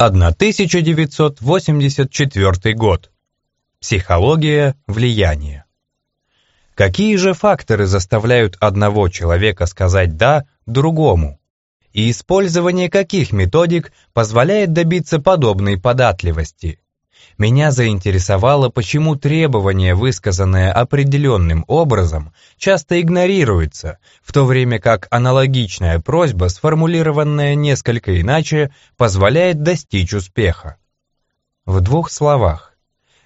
1984 год. Психология влияния. Какие же факторы заставляют одного человека сказать «да» другому? И использование каких методик позволяет добиться подобной податливости? Меня заинтересовало, почему требование, высказанное определенным образом, часто игнорируется, в то время как аналогичная просьба, сформулированная несколько иначе, позволяет достичь успеха. В двух словах.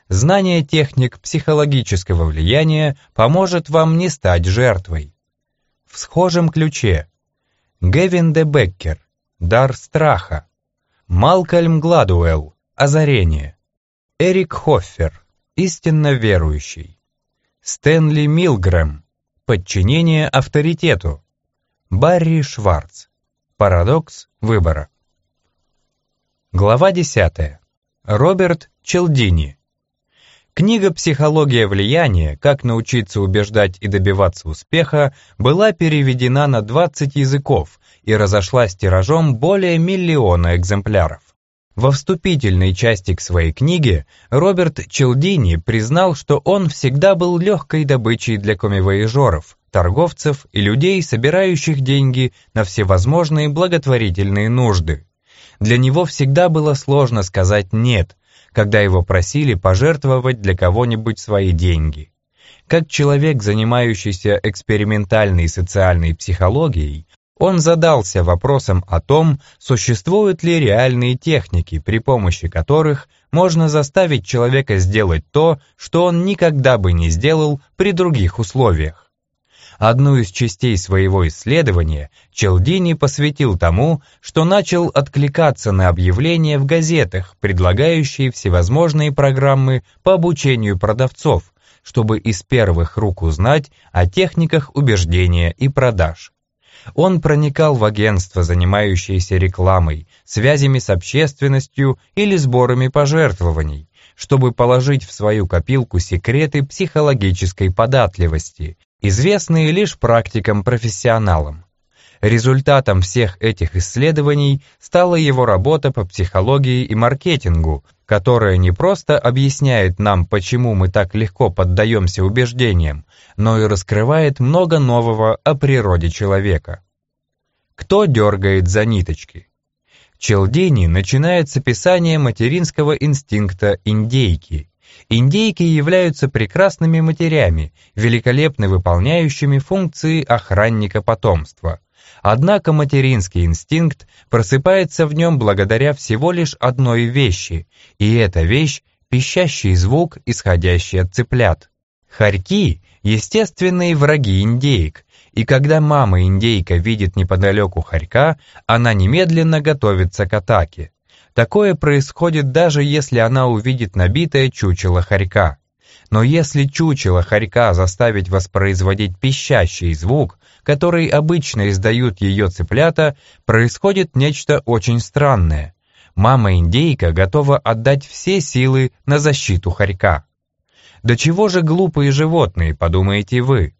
Знание техник психологического влияния поможет вам не стать жертвой. В схожем ключе. Гевин де Беккер. Дар страха. Малкольм Гладуэлл. Озарение. Эрик Хоффер, истинно верующий. Стэнли Милгрэм, подчинение авторитету. Барри Шварц, парадокс выбора. Глава 10. Роберт Челдини. Книга «Психология влияния. Как научиться убеждать и добиваться успеха» была переведена на 20 языков и разошлась тиражом более миллиона экземпляров. Во вступительной части к своей книге Роберт Челдини признал, что он всегда был легкой добычей для комивояжеров, торговцев и людей, собирающих деньги на всевозможные благотворительные нужды. Для него всегда было сложно сказать «нет», когда его просили пожертвовать для кого-нибудь свои деньги. Как человек, занимающийся экспериментальной социальной психологией, он задался вопросом о том, существуют ли реальные техники, при помощи которых можно заставить человека сделать то, что он никогда бы не сделал при других условиях. Одну из частей своего исследования Челдини посвятил тому, что начал откликаться на объявления в газетах, предлагающие всевозможные программы по обучению продавцов, чтобы из первых рук узнать о техниках убеждения и продаж. Он проникал в агентства, занимающиеся рекламой, связями с общественностью или сборами пожертвований, чтобы положить в свою копилку секреты психологической податливости, известные лишь практикам-профессионалам. Результатом всех этих исследований стала его работа по психологии и маркетингу, которая не просто объясняет нам, почему мы так легко поддаемся убеждениям, но и раскрывает много нового о природе человека. Кто дергает за ниточки? Челдини начинает с описания материнского инстинкта индейки. Индейки являются прекрасными матерями, великолепно выполняющими функции охранника потомства – Однако материнский инстинкт просыпается в нем благодаря всего лишь одной вещи, и эта вещь – пищащий звук, исходящий от цыплят. Хорьки – естественные враги индейк, и когда мама-индейка видит неподалеку хорька, она немедленно готовится к атаке. Такое происходит даже если она увидит набитое чучело хорька. Но если чучело хорька заставить воспроизводить пищащий звук, который обычно издают ее цыплята, происходит нечто очень странное. Мама-индейка готова отдать все силы на защиту хорька. До чего же глупые животные, подумаете вы?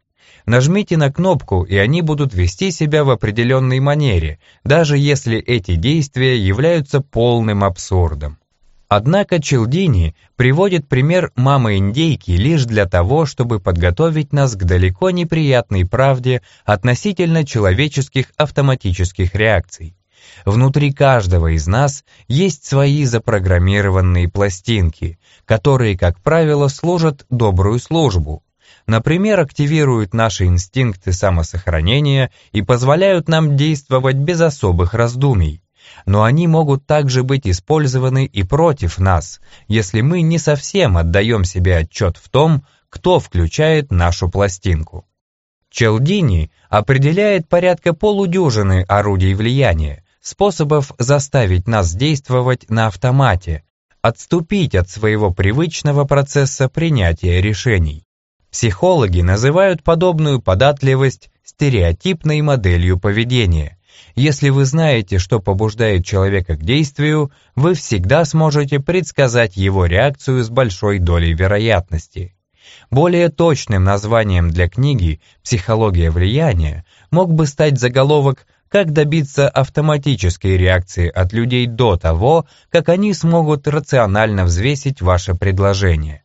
Нажмите на кнопку, и они будут вести себя в определенной манере, даже если эти действия являются полным абсурдом. Однако Челдини приводит пример мамы-индейки лишь для того, чтобы подготовить нас к далеко неприятной правде относительно человеческих автоматических реакций. Внутри каждого из нас есть свои запрограммированные пластинки, которые, как правило, служат добрую службу. Например, активируют наши инстинкты самосохранения и позволяют нам действовать без особых раздумий но они могут также быть использованы и против нас, если мы не совсем отдаем себе отчет в том, кто включает нашу пластинку. Челдини определяет порядка полудюжины орудий влияния, способов заставить нас действовать на автомате, отступить от своего привычного процесса принятия решений. Психологи называют подобную податливость стереотипной моделью поведения – если вы знаете, что побуждает человека к действию, вы всегда сможете предсказать его реакцию с большой долей вероятности. Более точным названием для книги «Психология влияния» мог бы стать заголовок как добиться автоматической реакции от людей до того, как они смогут рационально взвесить ваше предложение.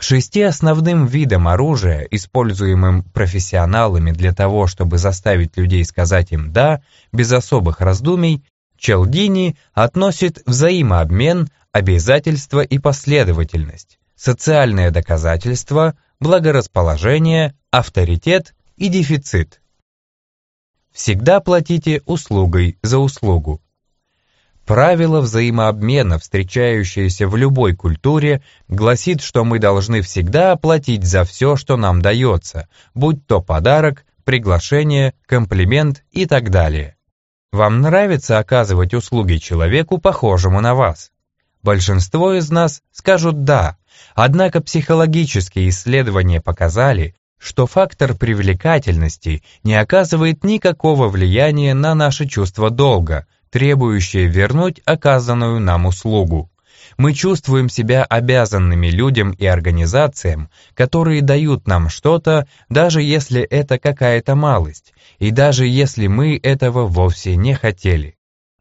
К шести основным видам оружия, используемым профессионалами для того, чтобы заставить людей сказать им «да», без особых раздумий, Челдини относит взаимообмен, обязательства и последовательность, социальное доказательство, благорасположение, авторитет и дефицит. Всегда платите услугой за услугу. Правило взаимообмена, встречающееся в любой культуре, гласит, что мы должны всегда оплатить за все, что нам дается, будь то подарок, приглашение, комплимент и так далее. Вам нравится оказывать услуги человеку, похожему на вас? Большинство из нас скажут «да», однако психологические исследования показали, что фактор привлекательности не оказывает никакого влияния на наше чувство долга, требующее вернуть оказанную нам услугу. Мы чувствуем себя обязанными людям и организациям, которые дают нам что-то, даже если это какая-то малость, и даже если мы этого вовсе не хотели.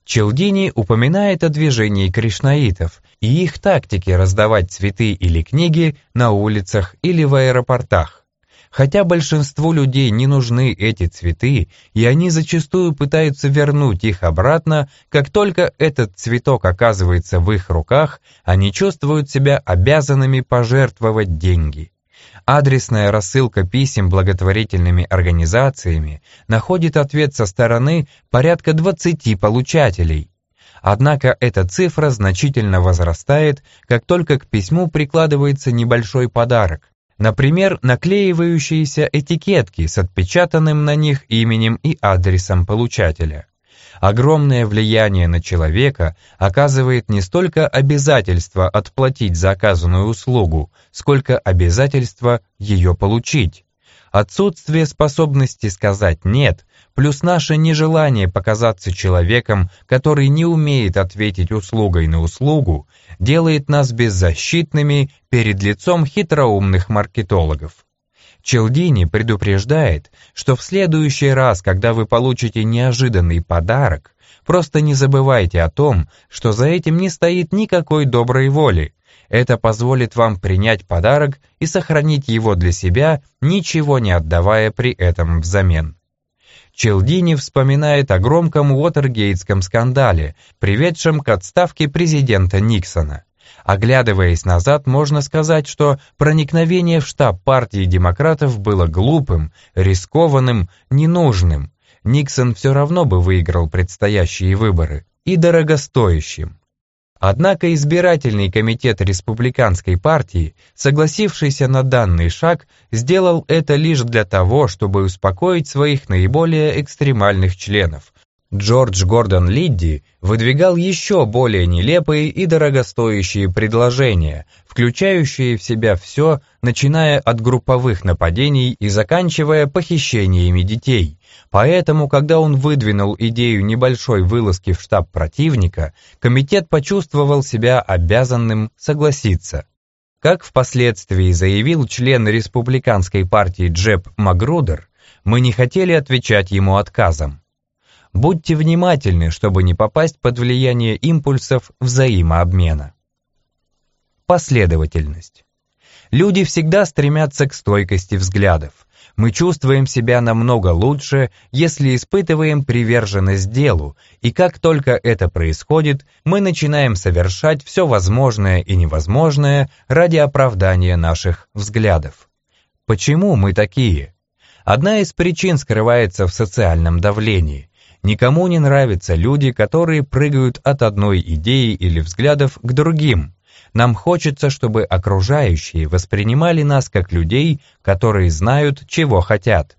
Челдини упоминает о движении кришнаитов и их тактике раздавать цветы или книги на улицах или в аэропортах. Хотя большинству людей не нужны эти цветы, и они зачастую пытаются вернуть их обратно, как только этот цветок оказывается в их руках, они чувствуют себя обязанными пожертвовать деньги. Адресная рассылка писем благотворительными организациями находит ответ со стороны порядка 20 получателей. Однако эта цифра значительно возрастает, как только к письму прикладывается небольшой подарок. Например, наклеивающиеся этикетки с отпечатанным на них именем и адресом получателя. Огромное влияние на человека оказывает не столько обязательство отплатить за оказанную услугу, сколько обязательство ее получить. Отсутствие способности сказать «нет» плюс наше нежелание показаться человеком, который не умеет ответить услугой на услугу, делает нас беззащитными перед лицом хитроумных маркетологов. Челдини предупреждает, что в следующий раз, когда вы получите неожиданный подарок, просто не забывайте о том, что за этим не стоит никакой доброй воли. Это позволит вам принять подарок и сохранить его для себя, ничего не отдавая при этом взамен. Челдини вспоминает о громком Уотергейтском скандале, приведшем к отставке президента Никсона. Оглядываясь назад, можно сказать, что проникновение в штаб партии демократов было глупым, рискованным, ненужным. Никсон все равно бы выиграл предстоящие выборы. И дорогостоящим. Однако избирательный комитет республиканской партии, согласившийся на данный шаг, сделал это лишь для того, чтобы успокоить своих наиболее экстремальных членов. Джордж Гордон Лидди выдвигал еще более нелепые и дорогостоящие предложения, включающие в себя все, начиная от групповых нападений и заканчивая похищениями детей. Поэтому, когда он выдвинул идею небольшой вылазки в штаб противника, комитет почувствовал себя обязанным согласиться. Как впоследствии заявил член республиканской партии Джеб Магрудер, мы не хотели отвечать ему отказом. Будьте внимательны, чтобы не попасть под влияние импульсов взаимообмена. Последовательность. Люди всегда стремятся к стойкости взглядов. Мы чувствуем себя намного лучше, если испытываем приверженность делу, и как только это происходит, мы начинаем совершать все возможное и невозможное ради оправдания наших взглядов. Почему мы такие? Одна из причин скрывается в социальном давлении. Никому не нравятся люди, которые прыгают от одной идеи или взглядов к другим – нам хочется, чтобы окружающие воспринимали нас как людей, которые знают, чего хотят.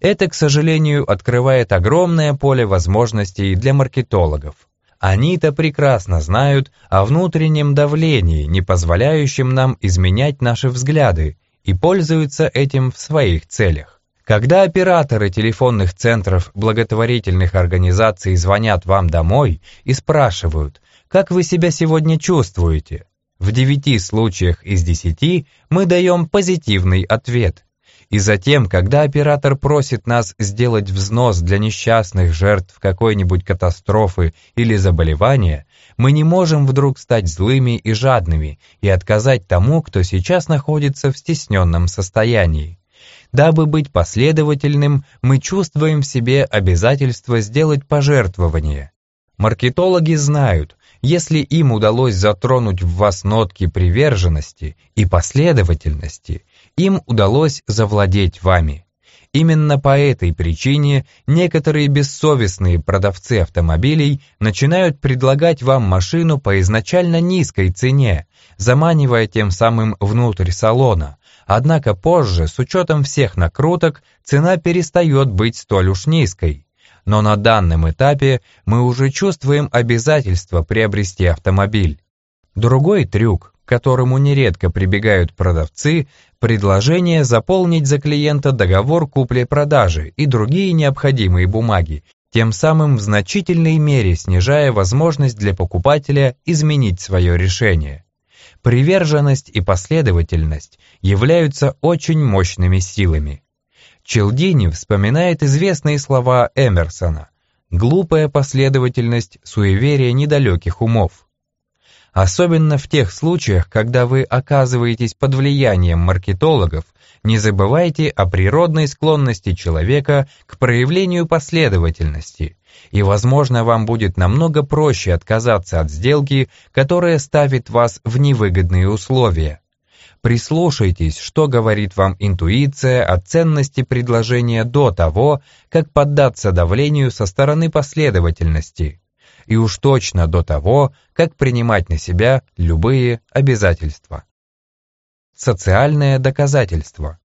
Это, к сожалению, открывает огромное поле возможностей для маркетологов. Они-то прекрасно знают о внутреннем давлении, не позволяющем нам изменять наши взгляды, и пользуются этим в своих целях. Когда операторы телефонных центров благотворительных организаций звонят вам домой и спрашивают, как вы себя сегодня чувствуете, в девяти случаях из десяти мы даем позитивный ответ. И затем, когда оператор просит нас сделать взнос для несчастных жертв какой-нибудь катастрофы или заболевания, мы не можем вдруг стать злыми и жадными и отказать тому, кто сейчас находится в стесненном состоянии. Дабы быть последовательным, мы чувствуем в себе обязательство сделать пожертвование. Маркетологи знают, если им удалось затронуть в вас нотки приверженности и последовательности, им удалось завладеть вами. Именно по этой причине некоторые бессовестные продавцы автомобилей начинают предлагать вам машину по изначально низкой цене, заманивая тем самым внутрь салона. Однако позже, с учетом всех накруток, цена перестает быть столь уж низкой но на данном этапе мы уже чувствуем обязательство приобрести автомобиль. Другой трюк, к которому нередко прибегают продавцы, предложение заполнить за клиента договор купли-продажи и другие необходимые бумаги, тем самым в значительной мере снижая возможность для покупателя изменить свое решение. Приверженность и последовательность являются очень мощными силами. Челдини вспоминает известные слова Эмерсона «глупая последовательность суеверия недалеких умов». Особенно в тех случаях, когда вы оказываетесь под влиянием маркетологов, не забывайте о природной склонности человека к проявлению последовательности, и, возможно, вам будет намного проще отказаться от сделки, которая ставит вас в невыгодные условия. Прислушайтесь, что говорит вам интуиция о ценности предложения до того, как поддаться давлению со стороны последовательности, и уж точно до того, как принимать на себя любые обязательства. Социальное доказательство.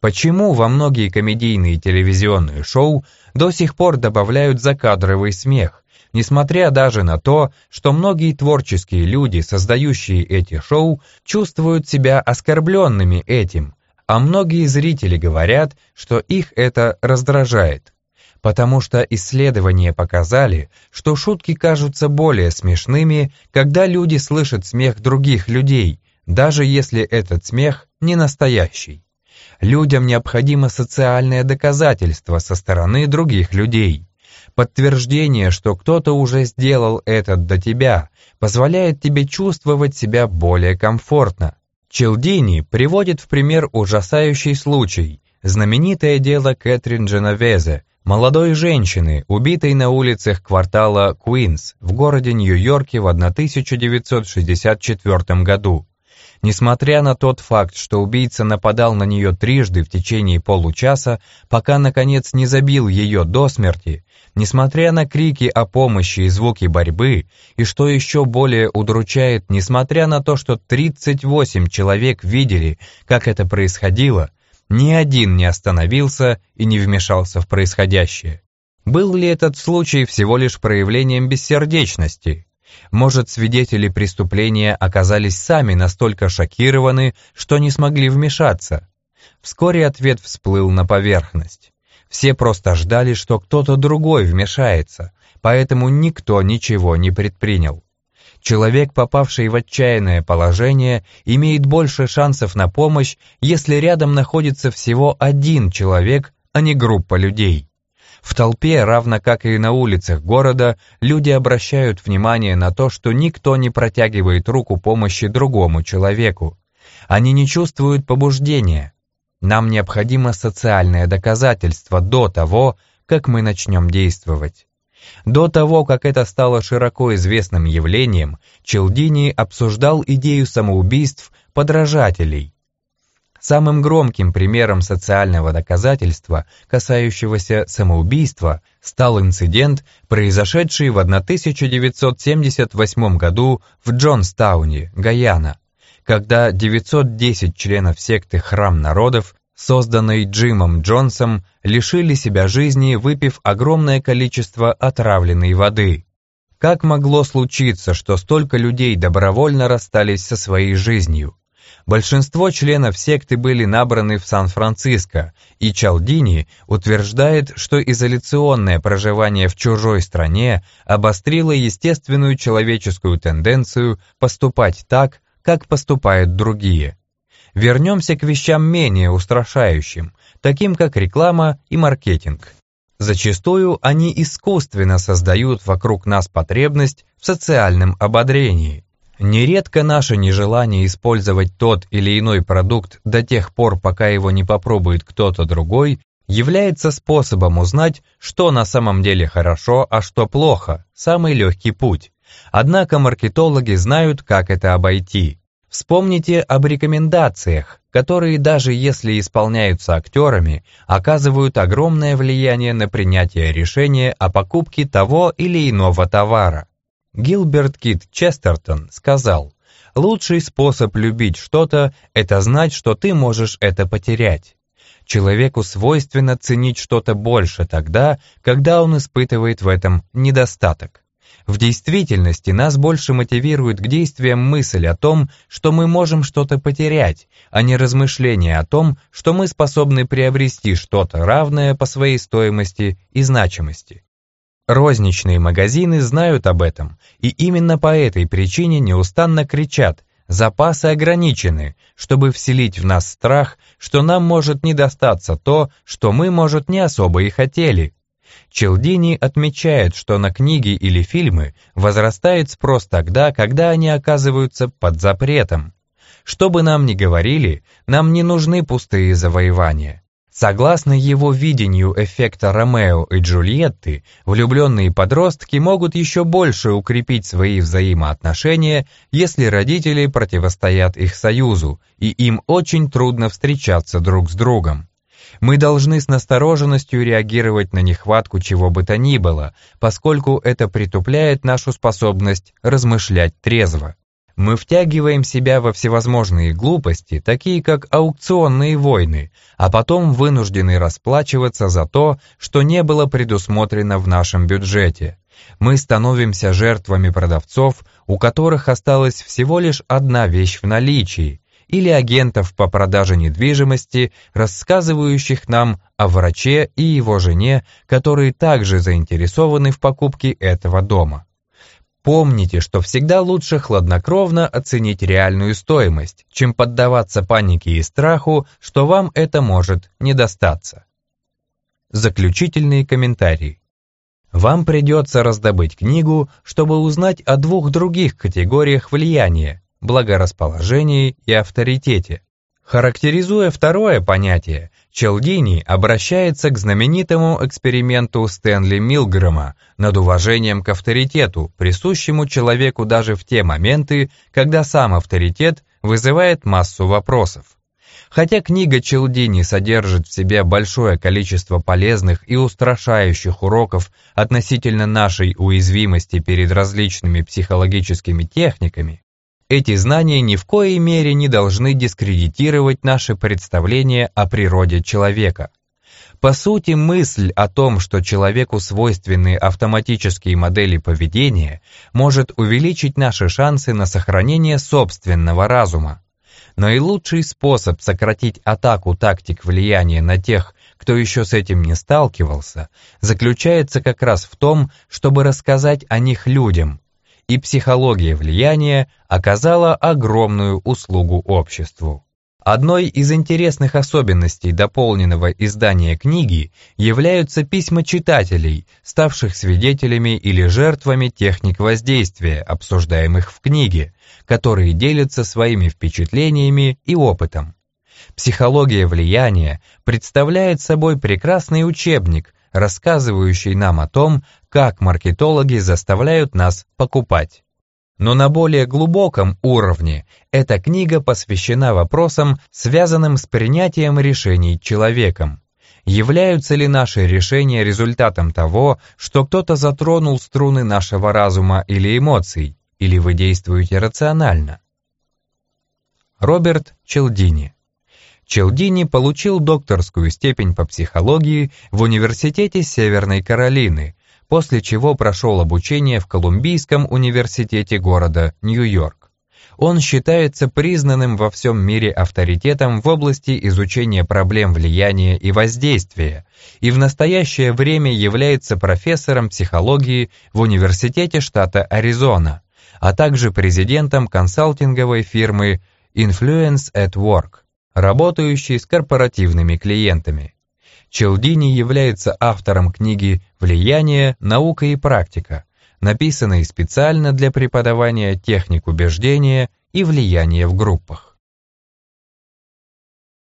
Почему во многие комедийные телевизионные шоу до сих пор добавляют закадровый смех, несмотря даже на то, что многие творческие люди, создающие эти шоу, чувствуют себя оскорбленными этим, а многие зрители говорят, что их это раздражает. Потому что исследования показали, что шутки кажутся более смешными, когда люди слышат смех других людей, даже если этот смех не настоящий. Людям необходимо социальное доказательство со стороны других людей. Подтверждение, что кто-то уже сделал это до тебя, позволяет тебе чувствовать себя более комфортно. Челдини приводит в пример ужасающий случай, знаменитое дело Кэтрин Дженовезе, молодой женщины, убитой на улицах квартала Куинс в городе Нью-Йорке в 1964 году. Несмотря на тот факт, что убийца нападал на нее трижды в течение получаса, пока, наконец, не забил ее до смерти, Несмотря на крики о помощи и звуки борьбы, и что еще более удручает, несмотря на то, что 38 человек видели, как это происходило, ни один не остановился и не вмешался в происходящее. Был ли этот случай всего лишь проявлением бессердечности? Может, свидетели преступления оказались сами настолько шокированы, что не смогли вмешаться? Вскоре ответ всплыл на поверхность. Все просто ждали, что кто-то другой вмешается, поэтому никто ничего не предпринял. Человек, попавший в отчаянное положение, имеет больше шансов на помощь, если рядом находится всего один человек, а не группа людей. В толпе, равно как и на улицах города, люди обращают внимание на то, что никто не протягивает руку помощи другому человеку. Они не чувствуют побуждения, нам необходимо социальное доказательство до того, как мы начнем действовать. До того, как это стало широко известным явлением, Челдини обсуждал идею самоубийств подражателей. Самым громким примером социального доказательства, касающегося самоубийства, стал инцидент, произошедший в 1978 году в Джонстауне, Гаяна когда 910 членов секты «Храм народов», созданной Джимом Джонсом, лишили себя жизни, выпив огромное количество отравленной воды. Как могло случиться, что столько людей добровольно расстались со своей жизнью? Большинство членов секты были набраны в Сан-Франциско, и Чалдини утверждает, что изоляционное проживание в чужой стране обострило естественную человеческую тенденцию поступать так, как поступают другие. Вернемся к вещам менее устрашающим, таким как реклама и маркетинг. Зачастую они искусственно создают вокруг нас потребность в социальном ободрении. Нередко наше нежелание использовать тот или иной продукт до тех пор, пока его не попробует кто-то другой, является способом узнать, что на самом деле хорошо, а что плохо, самый легкий путь. Однако маркетологи знают, как это обойти. Вспомните об рекомендациях, которые даже если исполняются актерами, оказывают огромное влияние на принятие решения о покупке того или иного товара. Гилберт Кит Честертон сказал, «Лучший способ любить что-то – это знать, что ты можешь это потерять». Человеку свойственно ценить что-то больше тогда, когда он испытывает в этом недостаток. В действительности нас больше мотивирует к действиям мысль о том, что мы можем что-то потерять, а не размышление о том, что мы способны приобрести что-то равное по своей стоимости и значимости. Розничные магазины знают об этом, и именно по этой причине неустанно кричат «запасы ограничены», чтобы вселить в нас страх, что нам может не достаться то, что мы, может, не особо и хотели, Челдини отмечает, что на книги или фильмы возрастает спрос тогда, когда они оказываются под запретом. Что бы нам ни говорили, нам не нужны пустые завоевания. Согласно его видению эффекта Ромео и Джульетты, влюбленные подростки могут еще больше укрепить свои взаимоотношения, если родители противостоят их союзу, и им очень трудно встречаться друг с другом. Мы должны с настороженностью реагировать на нехватку чего бы то ни было, поскольку это притупляет нашу способность размышлять трезво. Мы втягиваем себя во всевозможные глупости, такие как аукционные войны, а потом вынуждены расплачиваться за то, что не было предусмотрено в нашем бюджете. Мы становимся жертвами продавцов, у которых осталась всего лишь одна вещь в наличии, или агентов по продаже недвижимости, рассказывающих нам о враче и его жене, которые также заинтересованы в покупке этого дома. Помните, что всегда лучше хладнокровно оценить реальную стоимость, чем поддаваться панике и страху, что вам это может не достаться. Заключительные комментарии. Вам придется раздобыть книгу, чтобы узнать о двух других категориях влияния, благорасположении и авторитете. Характеризуя второе понятие, Челдини обращается к знаменитому эксперименту Стэнли Милгрэма над уважением к авторитету, присущему человеку даже в те моменты, когда сам авторитет вызывает массу вопросов. Хотя книга Челдини содержит в себе большое количество полезных и устрашающих уроков относительно нашей уязвимости перед различными психологическими техниками, эти знания ни в коей мере не должны дискредитировать наше представление о природе человека. По сути, мысль о том, что человеку свойственны автоматические модели поведения, может увеличить наши шансы на сохранение собственного разума. Наилучший способ сократить атаку тактик влияния на тех, кто еще с этим не сталкивался, заключается как раз в том, чтобы рассказать о них людям, и психология влияния оказала огромную услугу обществу. Одной из интересных особенностей дополненного издания книги являются письма читателей, ставших свидетелями или жертвами техник воздействия, обсуждаемых в книге, которые делятся своими впечатлениями и опытом. Психология влияния представляет собой прекрасный учебник, рассказывающий нам о том, как маркетологи заставляют нас покупать. Но на более глубоком уровне эта книга посвящена вопросам, связанным с принятием решений человеком. Являются ли наши решения результатом того, что кто-то затронул струны нашего разума или эмоций, или вы действуете рационально? Роберт Челдини Челдини получил докторскую степень по психологии в Университете Северной Каролины, после чего прошел обучение в Колумбийском университете города Нью-Йорк. Он считается признанным во всем мире авторитетом в области изучения проблем влияния и воздействия и в настоящее время является профессором психологии в Университете штата Аризона, а также президентом консалтинговой фирмы Influence at Work. Работающий с корпоративными клиентами. Челдини является автором книги «Влияние, наука и практика», написанной специально для преподавания техник убеждения и влияния в группах.